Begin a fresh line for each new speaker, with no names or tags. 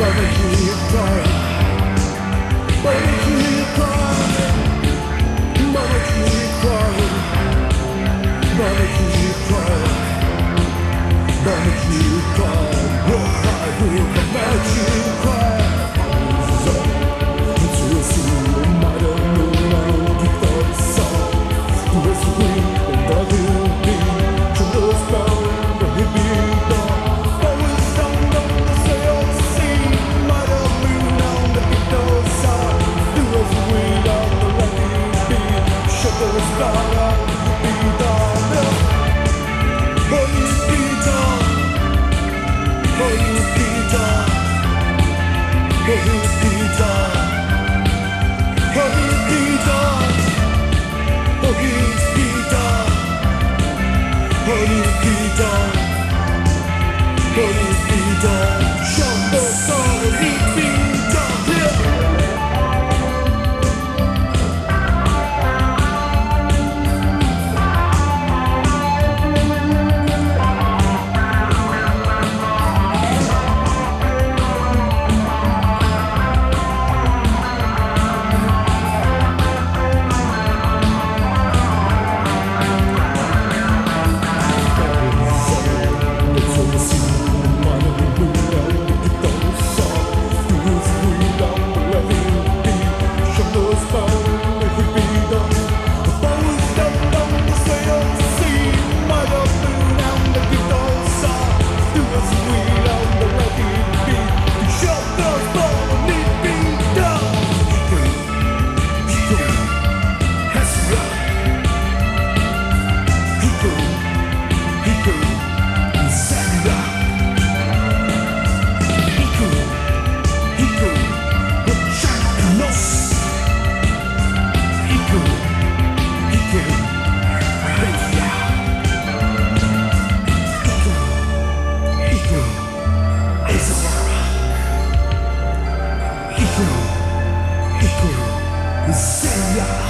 Burning Holy Peter, Peter, Holy Peter, Ikuru Zeya